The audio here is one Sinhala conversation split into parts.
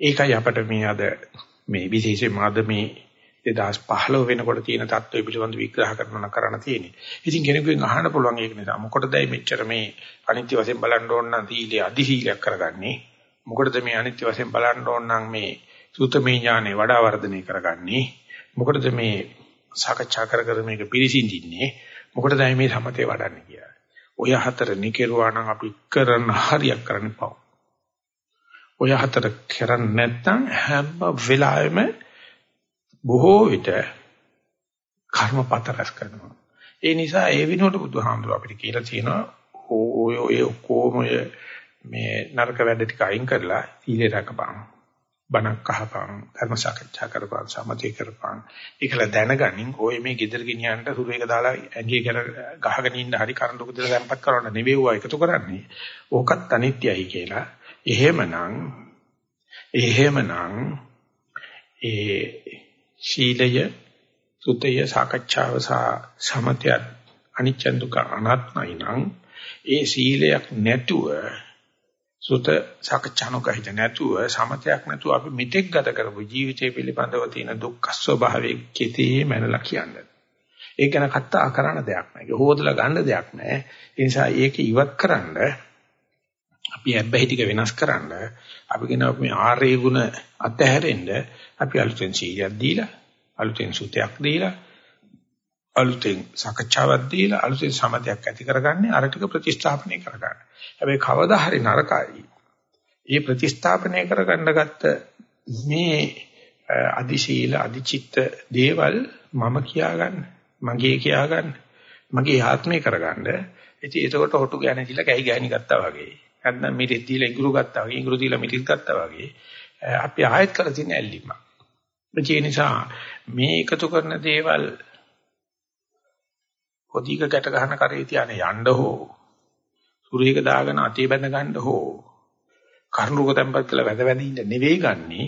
ඒකයි අපට මේ අද මේ විශේෂයෙන්ම අද මේ 2015 වෙනකොට තියෙන தত্ত্বය පිළිබඳ විග්‍රහ කරනවා කරන්න තියෙන්නේ. ඉතින් කෙනෙකුෙන් අහන්න පුළුවන් ඒක නිසා මොකටදයි මෙච්චර මේ අනිත්‍ය වශයෙන් බලන්න ඕන නම් සීලය අදි සීලයක් කරගන්නේ? මොකටද මේ අනිත්‍ය වශයෙන් බලන්න ඕන නම් මේ සූතමේ ඥානෙ වඩා වර්ධනය කරගන්නේ? මොකටද මේ සාකච්ඡා කර කර මේක පිළිසිඳින්නේ? මොකටදයි මේ සමතේ වඩන්නේ කියලා. ඔය හතර නිකේරුවා නම් අපි කරන හරියක් කරන්න පාව. ඔය හතර කරන්නේ නැත්නම් හැම වෙලාවෙම බොහෝ විට කර්මපත රැස් කරනවා. ඒ නිසා ඒ විනෝඩ බුදුහාමුදුර අපිට කියලා තියෙනවා ඔය ඔය ඔක්කොම මේ නරක වැඩ ටික අයින් කරලා සීලේ රැකපන්. බණක් අහපන්, ධර්ම සාකච්ඡා කරපන්, සමතේ කරපන්. ඒකල දැනගනින් ඔය මේ ගෙදර ගෙනියන්න සුරේක දාලා ඇඟේ කර ගහගෙන ඉන්න හරි කරඬු කුදල දැම්පත් කරන්න නෙවෙයි ඔය එකතු කරන්නේ. ඕකත් අනිත්‍යයි කියලා. එහෙමනම් එහෙමනම් ඒ ශීලය සුතය සාකච්ඡාව සහ සමතය අනිච්ච දුක අනාත්මයි නම් ඒ සීලයක් නැතුව සුත සාකච්ඡානුගහිත නැතුව සමතයක් නැතුව අපි මෙතෙක් ගත කරපු ජීවිතය පිළිබඳව තියෙන දුක්ඛ ස්වභාවයේ කෙතේ මනලා කියන්නේ. ඒක ගැන කතා කරන්න දෙයක් නැහැ. ඒක හොදලා ගන්න දෙයක් නැහැ. ඒ නිසා ඒක ඉවත් කරන්න අපි හැබැයි ටික වෙනස් කරන්න අපි කියන මේ ආර්ය ගුණ අතහැරෙන්න අපි අලුතෙන් සීලයක් දීලා අලුතෙන් සුතයක් දීලා අලුතෙන් සාකච්ඡාවක් දීලා අලුතෙන් සමතයක් ඇති කරගන්නේ අර ටික ප්‍රතිස්ථාපනය කරගන්න. හැබැයි කවදා හරි නරකයි. මේ ප්‍රතිස්ථාපනය කරගන්න ගත්ත මේ අදිශීල අදිචිත්ත දේවල් මම කියාගන්න, මගේ කියාගන්න, මගේ ආත්මය කරගන්න. ඉතින් ඒකට හොටු ගෑනදිලා කැහි ගෑණි ගත්තා වගේ. නැත්නම් මිරිස් දීලා ඉඟුරු ගත්තා වගේ, ඉඟුරු දීලා මිරිස් ගත්තා වගේ. අපි ආයෙත් කරලා තියෙන ඇල්ලීමක්. ඒ නිසා මේ එකතු කරන දේවල් පොදීක ගැට ගන්න කරේ තියාන යන්න හෝ සුරේක දාගෙන අතේ බැඳ ගන්න හෝ කරුණුක tempat කළ වැද වැද ඉන්න නෙවෙයි ගන්නෙ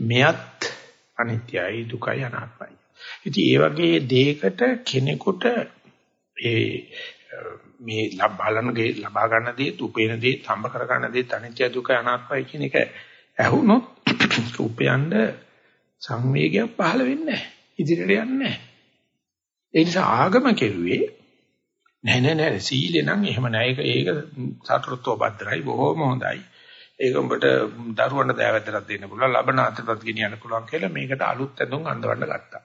මෙයත් අනිත්‍යයි දුකයි අනාත්මයි. ඉතින් ඒ වගේ දෙයකට කෙනෙකුට ඒ මේ බලනගේ ලබා ගන්න දේ, උපේන දේ, සම්බ කර ගන්න දේ අනිත්‍ය දුක අනාත්මයි කියන එක ඇහුනොත් උපයන්න සංවේගයක් පහළ වෙන්නේ නැහැ. ඉදිරියට යන්නේ නැහැ. ඒ නිසා ආගම කෙරුවේ නෑ නෑ නෑ සීලේ නම් එහෙම නෑ ඒක ඒක සතරත්ව භද්‍රයි බොහොම හොඳයි. ඒක උඹට දරුවන්ට දෑවැද්දට දෙන්න පුළුවන් ලබන අතටත් ගෙනියන්න පුළුවන් කියලා මේකට අලුත් ඇඳුම් අඳවන්න ගත්තා.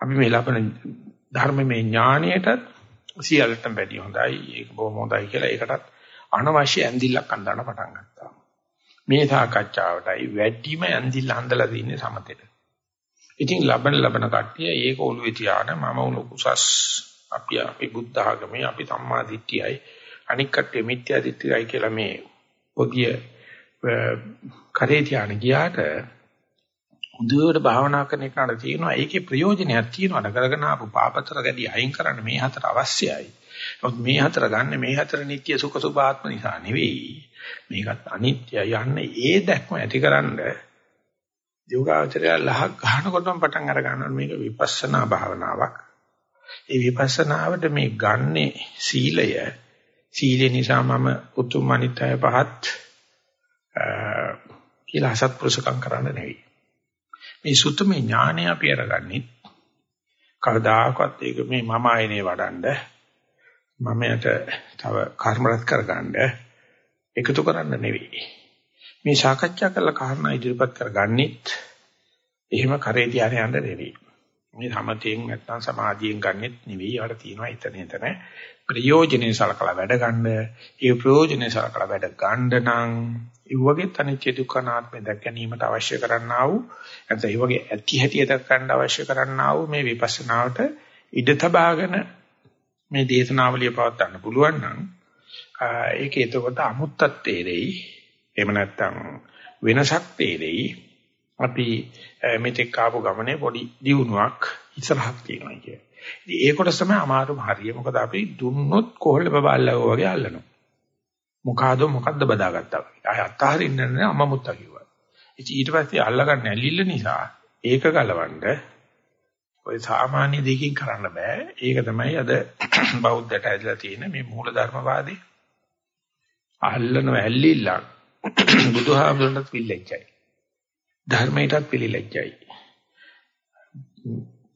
අපි මේ ලබන ධර්මමය ඥාණයටත් සියල්ලටම වැඩි හොඳයි ඒක බොහොම හොඳයි කියලා ඒකටත් අනවශ්‍ය ඇඳිල්ලක් අඳවන්න පටන් ගත්තා. මේ සාකච්ඡාවටයි වැඩිම ඇඳිල්ල හඳලා තින්නේ සමතේට. ඉතින් ලබන ලබන කට්ටිය ඒක ඔළුවේ තියාන මම උසස් අපි අපි බුද්ධ ආගමේ අපි සම්මා දිට්ඨියයි අනික් කට්ටිය මිත්‍යා දිට්ඨියයි කියලා මේ පොදිය කරේ තියාන ගියාට හොඳට භාවනා කරන එකට තියෙනවා ඒකේ ප්‍රයෝජනයක් තියෙනවා කරගෙන ආපු පාපතර ගැඩි අයින් කරන්න මේ හතර අවශ්‍යයි. නමුත් මේ හතර ගන්න මේ හතර නිට්ටය සුඛ සුභාත්ම නිසා නෙවෙයි. මේකත් අනිත්‍යයි යන්නේ ඒ දැක්ම ඇතිකරන්න යෝගාචරය ලහක් ගන්නකොටම පටන් අර ගන්නවා මේක විපස්සනා භාවනාවක්. ඒ විපස්සනාවට මේ ගන්නේ සීලය. සීලය නිසා මම උතුම් අනිත්‍ය පහත් කියලා අසත්පුරුෂකම් කරන්න නෙවෙයි. මේ සුත්තමේ ඥානය අපි අරගන්නේ කවදාකවත් ඒක මේ මම ආයනේ වඩන්ඩ මමයට තව කර්ම රැස් කරගන්න එකතු කරන්න නෙවෙයි. මේ සාකච්ඡා කරලා කාරණා ඉදිරිපත් කරගන්නෙත් එහෙම කරේ තියාගෙන යන්න නෙවෙයි. මේ සමතයෙන් නැත්තම් සමාධියෙන් ගන්නෙත් නෙවෙයි. යාට තියෙනවා එතන එතන ප්‍රයෝජනෙ සලකලා වැඩ ගන්න. ඒ ප්‍රයෝජනෙ සලකලා වැඩ ගන්න නම් ඒ වගේ තනිච්ච දුක්ඛනාත්මය දැක ගැනීමට අවශ්‍ය කරන්නා වූ නැත්නම් ඒ වගේ ඇති හැටි දැක ගන්න අවශ්‍ය කරන්නා වූ මේ විපස්සනාවට ඉඩ තබාගෙන මේ දේශනාවලිය පවත් ගන්න පුළුවන් නම් ඒක එතකොට අමුත්තත් තේරෙයි එහෙම නැත්නම් වෙනසක් තේරෙයි. අපි මෙතෙක් ආපු ගමනේ පොඩි දියුණුවක් ඉස්සරහක් තියෙනවා කිය. ඉතින් ඒ කොටස තමයි අමාරුම හරිය. මොකද අපි දුන්නොත් කොහොල්ල බබල්ලව වගේ අල්ලනවා. මොකಾದ මොකද්ද බදාගත්තා වගේ. ආය අත්හරින්න නෑ අමමුත්තා කිව්වා. ඉතින් ඊට පස්සේ අල්ලගන්න ඇලිල්ල නිසා ඒක ගලවන්න ඔය සාමාන්‍ය දෙකින් කරන්න බෑ. ඒක තමයි අද බෞද්ධට ඇදලා තියෙන මේ මූලධර්මවාදී අල්ලන ඇල්ලිල්ලක් බුදුහාමුදුරන්ට පිල්ලෙච්චයි. ධර්මයටත් පිළිලැජ්ජයි.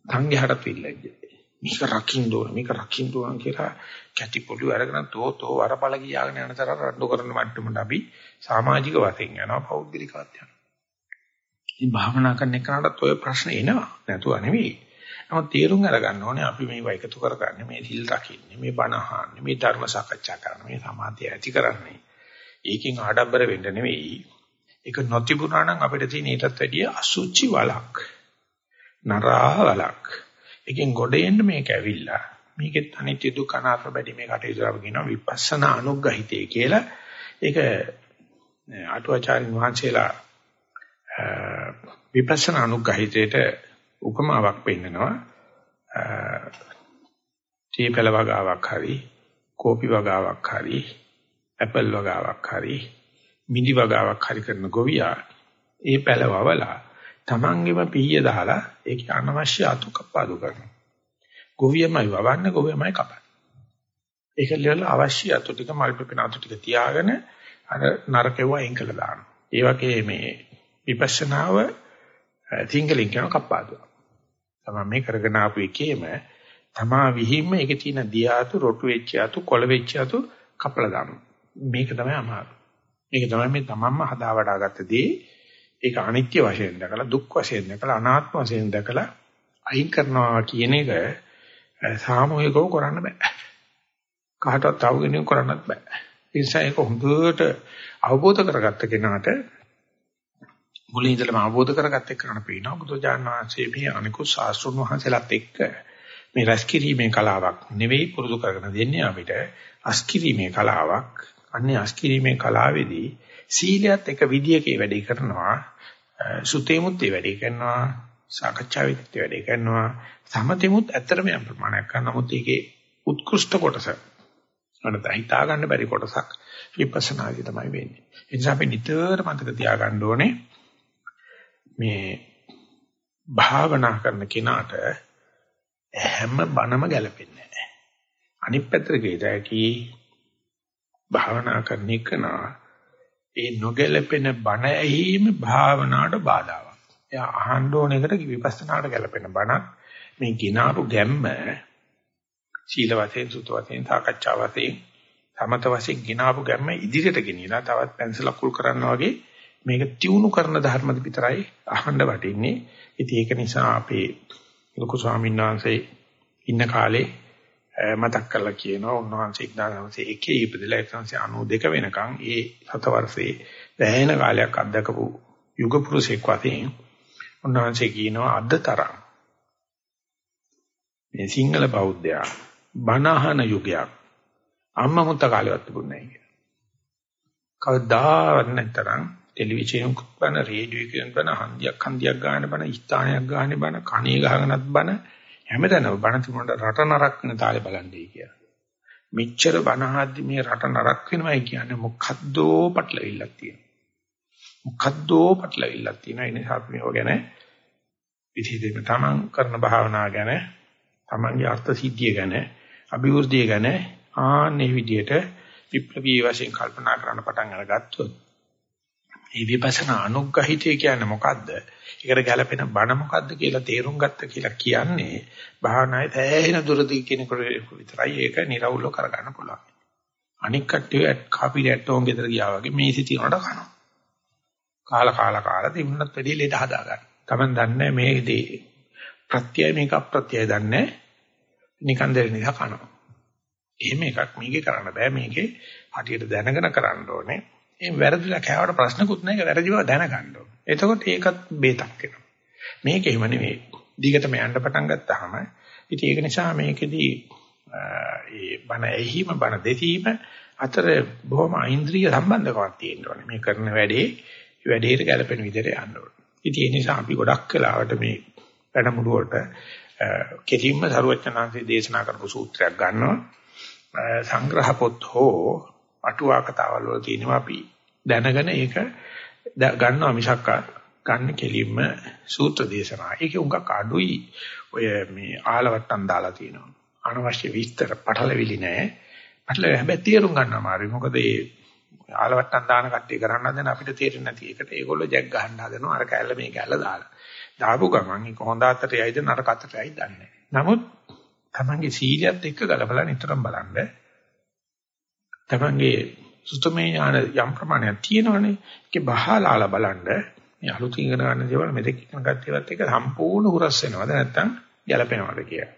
සංඝයාටත් පිළිලැජ්ජයි. මේක රකින්න ඕන මේක රකින්න ඕන කියලා කැටි පොළු අරගෙන තෝ තෝ වරපල කියාගෙන යන තරම් රණ්ඩු කරන මට්ටමට අපි සමාජික වශයෙන් යනවා පෞද්ගලිකවත් යනවා. ඉතින් භාවනා කරන එකනටත් ඔය ප්‍රශ්න එනවා නැතුව නෙවෙයි. නමුත් තීරුම් අරගන්න ඕනේ අපි මේව එකතු කරගන්නේ මේ සිල් රකින්නේ මේ බණ අහන්නේ මේ ධර්ම සාකච්ඡා කරන්නේ මේ සමාධිය ඇති කරන්නේ. ඒකෙන් ආඩම්බර වෙන්න නෙවෙයි. ඒක නොතිබුණා නම් අපිට තියෙන ඊටත් වැඩිය අසුචි වලක්. නරා වලක්. එකෙන් ගොඩ එන්න මේක ඇවිල්ලා මේකෙත් අනිත්‍ය දුක්ඛ අනාත්ම බැරි මේ කටයුතු කරලා කියනවා විපස්සනා අනුග්‍රහිතය කියලා. ඒක අටුවාචාර්ය වහන්සේලා විපස්සනා අනුග්‍රහිතයට උපමාවක් පෙන්නනවා. තීපල වගාවක් හරි කෝපි වගාවක් හරි ඇපල් වගාවක් හරි මිදි වගාවක් හරි කරන ගොවියා ඒ පැලවවලා තමන්ගෙම පීය දාලා ඒක අනවශ්‍ය අතු කපාදු කරනවා. ගොවියමයි වවන්නේ ගොවියමයි කපන්නේ. ඒක ලෙවල අවශ්‍ය අතු ටික මල් පිපෙන අතු ටික තියාගෙන අර නරකෙව අයින් කළා දානවා. ඒ වගේ මේ විපස්සනාව සිංගලින් කියන කප්පාදුව. තමයි මේ කරගෙන ආපු එකේම තමා විහිම්ම ඒකේ තියෙන දියාතු රොටු වෙච්ච අතු කොළ වෙච්ච අතු කපලා දානවා. මේක තමයි අමාරු. මේක තමයි මේ තමන්ම හදා වඩාගත්ත දේ. ඒක අනිත්‍ය වශයෙන් දැකලා දුක් වශයෙන් දැකලා අනාත්ම වශයෙන් දැකලා අයින් කරනවා කියන එක සාමූහිකව කරන්න බෑ. කාටවත් තව කෙනෙක් කරන්නත් බෑ. ඒ නිසා ඒක හොඳට අවබෝධ කරගත්ත කෙනාට මුලින් ඉඳලම අවබෝධ කරගත්ත එක්කන පේනවා බුදුජාන විශ්වසේ මේ අනිකුත් ශාස්ත්‍රුන් වහන්සේලාත් එක්ක මේ රැස්කිරීමේ කලාවක් නෙවෙයි පුරුදු කරගෙන දෙන්නේ අපිට අස්කිරීමේ කලාවක්. අන්නේ අස්කිරීමේ කලාවේදී සීලයත් එක විදියකේ වැඩේ කරනවා සුතේමුත් ඒ වැඩේ කරනවා සාකච්ඡාවෙත් ඒ වැඩේ කරනවා සමතෙමුත් ඇත්තටම යම් ප්‍රමාණයක් කරනවා. නමුත් ඒකේ උත්කෘෂ්ඨ කොටස අනත හිතා ගන්න බැරි කොටසක් විපස්සනාදී තමයි වෙන්නේ. ඒ නිසා අපි නිතර මතක තියාගන්න ඕනේ මේ භාවනා කරන කෙනාට හැම බණම ගැලපෙන්නේ නැහැ. අනිත් පැත්තට ගියදාකි භාවනා කරන එකනා ඒ නොගැලපෙන බණ ඇහිීම භාවනාවට බාධාවක්. එයා අහන්න ඕන එකට විපස්සනාට ගැලපෙන බණක් මේ ගිනාපු ගැම්ම සීල වශයෙන් සුත වශයෙන් සාකච්ඡා වශයෙන් සමත වශයෙන් ගිනාපු ගැම්ම ඉදිරියට ගෙනියලා තවත් පැන්සල අකුල් කරනවා වගේ මේක තියුණු කරන ධර්මද විතරයි අහන්න වටින්නේ. ඉතින් ඒක නිසා අපේ ලොකු ස්වාමීන් වහන්සේ ඉන්න කාලේ මතක් කරලා කියනවා උන්වහන්සේ 1901 ඉපදලා 1992 වෙනකන් ඒ සත වර්ෂයේ දැහැෙන කාලයක් අත්දකපු යුග පුරුෂෙක් වශයෙන් උන්වහන්සේ කියනවා අද තරම් මේ සිංහල බෞද්ධයා බණහන යුගයක් අම්මා මුත්ත කාලෙවත් තිබුණේ නැහැ කියලා. කවදාවත් නැතරම් ටෙලිවිෂන් කුත් බන රේඩියෝ එකෙන් බන හන්දියක් හන්දියක් ගන්න බන ස්ථානයක් ගන්න බන කණේ ගහනත් බන හැමදැනම බණ තිබුණාට රට නරක වෙන තාලේ බලන්නේ කියලා. මෙච්චර බණ ආද්දි මේ රට නරක වෙනවයි කියන්නේ මොකද්දෝ පටලවිල්ලක් තියෙනවා. මොකද්දෝ පටලවිල්ලක් තියෙනවා. ඒ නිසා අපි මේව ගැන විදිහටම තමන් කරන භාවනාව ගැන තමන්ගේ අර්ථ සිද්ධිය ගැන අභිවෘද්ධිය ගැන ආන්නේ විදිහට විප්ලවීය වශයෙන් කල්පනා කරන්න පටන් අරගත්තොත් මේ විපස්සනා අනුග්‍රහිතය කියන්නේ මොකද්ද? ඒකට ගැළපෙන බණ මොකද්ද කියලා තේරුම් ගත්ත කියලා කියන්නේ භාවනායේ තැහෙන දුරදී කෙනෙකුට විතරයි ඒක නිර්වුල්ව කරගන්න පුළුවන්. අනික් කට්ටිය කාපි රැට්ටෝන් ගෙදර ගියා වගේ මේ සිටිනවට කනවා. කාලා කාලා කාලා තිබුණත් වැඩි ලෙඩ හදා ගන්න. Taman දන්නේ මේ දේ ප්‍රත්‍යය මේක අප්‍රත්‍යය දන්නේ නිකන් දෙල නිසා කනවා. එහෙම එකක් මේකේ කරන්න බෑ මේකේ හටියට දැනගෙන කරන්න ඕනේ. ඒ වැරදිලා කෑවට ප්‍රශ්නකුත් නැහැ ඒක වැරදි බව දැනගන්න ඕනේ. එතකොට ඒකත් බේතක් වෙනවා. මේක එහෙම නෙවෙයි. දිගටම යන්න පටන් ගත්තාම ඉතින් ඒක නිසා මේකෙදී ඒ බණ ඇහිම බණ දෙසීම අතර බොහොම ඉන්ද්‍රිය සම්බන්ධකමක් තියෙන්න ඕනේ. මේ කරන වැඩේ වැඩේට ගැලපෙන විදිහට යන්න ඕනේ. ඉතින් ඒ නිසා අපි ගොඩක් කලාවට මේ වැඩමුළු වලට කෙටින්ම සරුවචනාංශයේ දේශනා කරපු සූත්‍රයක් ගන්නවා. සංග්‍රහ පොත් හෝ අටුවා කතාවල් වල තියෙනවා අපි දැනගෙන ඒක ගන්නවා මිසක් ගන්න කෙලින්ම සූත්‍ර දේශනා. ඒකේ උඟක් අඩුයි ඔය මේ ආලවට්ටම් දාලා තියෙනවා. අනවශ්‍ය විස්තර පටලවිලි නැහැ. පටලව හැබැයි තේරුම් ගන්න අමාරුයි. මොකද මේ ආලවට්ටම් දාන කට්ටිය කරන්න හදන අපිට තේරෙන්නේ නැති එකට ඒගොල්ලෝ ජැක් ගහන්න හදනවා අර කැල්ල මේ කැල්ල දාලා. දාපු ගමන් ඒක හොඳ අතට යයිද නරක අතට යයිද දන්නේ නමුත් තමන්ගේ සීලියත් එක්ක ගලපලා නිතරම බලන්න. තමන්ගේ සුතමේ ඥාන යම් ප්‍රමාණයක් තියෙනවනේ. ඒකේ බහලාලා බලන්න මේ අලුතින් ඉගෙන ගන්න දේවල් මෙතෙක් ඉගෙන ගත්ත ඒවාත් එක්ක සම්පූර්ණ හුරස් වෙනවද නැත්නම් ගැලපෙනවද කියලා.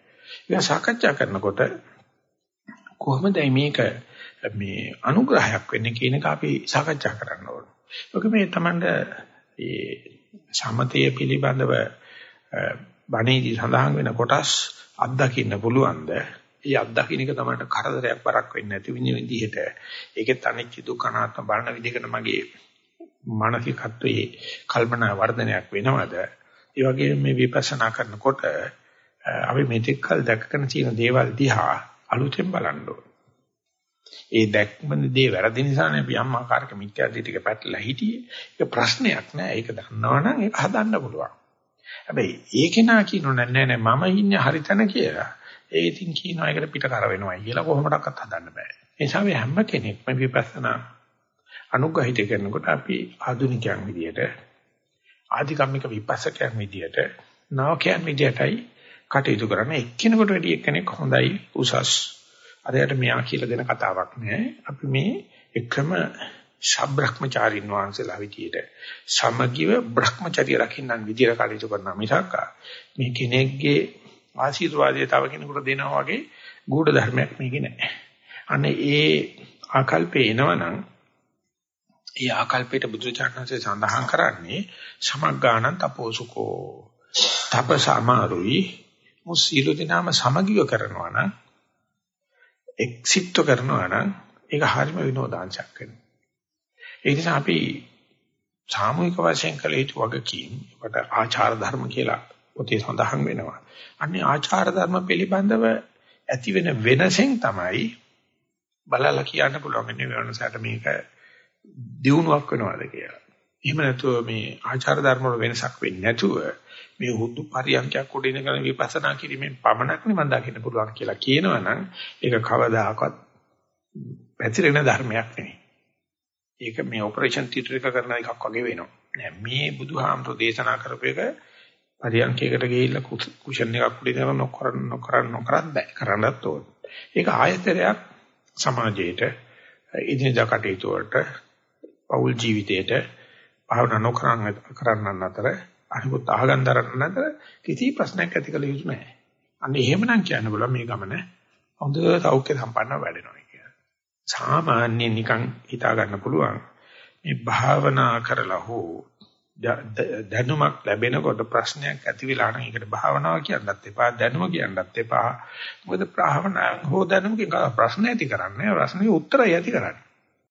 ඒක සාකච්ඡා කරනකොට කොහොමද මේක මේ අනුග්‍රහයක් වෙන්නේ කියන එක අපි සාකච්ඡා කරන්න ඕන. ඔක මේ Tamand ඒ සමතය පිළිබඳව බණේදී සඳහන් වෙන කොටස් අත්දකින්න පුළුවන්ද? ඒ අත්දකින්න එක තමයි කරදරයක් බරක් වෙන්නේ නැති විදිහට. ඒකෙත් අනිච්ච දුක්ඛ අනාත්ම බලන විදිහකට මගේ මානසිකත්වයේ කල්පනා වර්ධනයක් වෙනවද? ඒ වගේම මේ විපස්සනා කරනකොට අපි මෙතෙක් කල දැකගෙන තියෙන දේවල් දිහා අලුතෙන් බලන්න ඕන. ඒ දැක්මන දේ වැරදි නිසානේ අපි යම් ආකාරයක මිත්‍යා දෘෂ්ටික පැටලලා හිටියේ. ඒක ප්‍රශ්නයක් නෑ. ඒක දන්නවනම් ඒක හදන්න පුළුවන්. හැබැයි ඒකේ නා කියනෝ නෑ නෑ මම ඉන්නේ හරි තැන කියලා. ඒ ඉතින් කියනවා ඒකට පිට කර වෙනවයි කියලා කොහොමඩක්වත් හදන්න බෑ. ඒ නිසා මේ හැම කෙනෙක්ම විපස්සනා අනුගහිත කරනකොට අපි ආධුනිකයන් විදියට ආධිකම්මික විපස්සකයන් විදියට නවකයන් විදියටයි කටයුතු කරන එක්කෙනෙකුට වැඩි එක්කෙනෙක් හොඳයි උසස් අරයට මෙයා කියලා දෙන කතාවක් නෑ. අපි මේ එකම ශබ්‍රහ්මචාරින් වහන්සේලා විදියට සමගිව Brahmacharya රකින්නන් විදියට කටයුතු කරන මිසක් මේ කෙනෙක්ගේ ආශිර්වාදය තව කෙනෙකුට දෙනවා වගේ ගුඪ ධර්මයක් මේකේ නෑ. අනේ ඒ ආකල්පේ එනවනම් ඒ ආකල්පයට බුදුචානන්සේ සඳහන් කරන්නේ සමග්ගාණන් තපෝසුකෝ තපසමාරුයි මුසීලු දිනාම සමගිව කරනවා නම් එක්සිට්ව කරනවා නම් ඒක හරිම විනෝදාංශයක් වෙනවා. ඒ නිසා අපි සාමූහික වශයෙන් කළ යුතු වගකීම් වට ආචාර ධර්ම කියලා පොතේ සඳහන් වෙනවා. අන්නේ ආචාර ධර්ම පිළිබඳව ඇති වෙන වෙනසෙන් තමයි බලලා කියන්න පුළුවන් මේ වෙනසට මේක දියුණුවක් වෙනවද කියලා. එහෙම නැතුව මේ ආචාර ධර්ම වල වෙනසක් වෙන්නේ නැතුව මේ හුදු පරියන්කයක් උඩ ඉඳගෙන විපස්සනා කිරීමෙන් පමණක් නෙමෙයි දකින්න පුළුවන් කියලා කියනවනම් ඒක කවදාකවත් පැතිරෙන ධර්මයක් නෙමෙයි. ඒක මේ ඔපරේෂන් තියටර් එක කරන එකක් වගේ වෙනවා. නෑ මේ බුදුහාමතු දේශනා කරපු එක පරියන්කයකට ගිහිල්ලා කුෂන් එකක් උඩ ඉඳගෙන නොකර නොකර නොකරත් බෑ කරන්නත් ඕන. ඒක ආයතරයක් සමාජයේට ඉදිනදා කටයුතු වලට පෞල් ජීවිතයට භාවනා නොකරන කරන්නන් අතර අනිකුත් අහගන්න දරන්න අතර කිසි ප්‍රශ්නයක් ඇති කළ යුතු නැහැ. අන්න එහෙමනම් කියන්න බල මේ ගමන හොඳ සෞඛ්‍ය සම්පන්නව වැඩෙනවා කියලා. සාමාන්‍යයෙන් නිකන් හිතා ගන්න පුළුවන් මේ භාවනා කරලා හෝ දැනුමක් ලැබෙනකොට ප්‍රශ්නයක් ඇති වෙලා නම් ඒකට භාවනාව කියන්නත් එපා දැනුම කියන්නත් එපා. මොකද භාවනාව හෝ දැනුමකින් ප්‍රශ්න ඇති කරන්නේ ප්‍රශ්නේ උත්තරය ඇති කරන්නේ.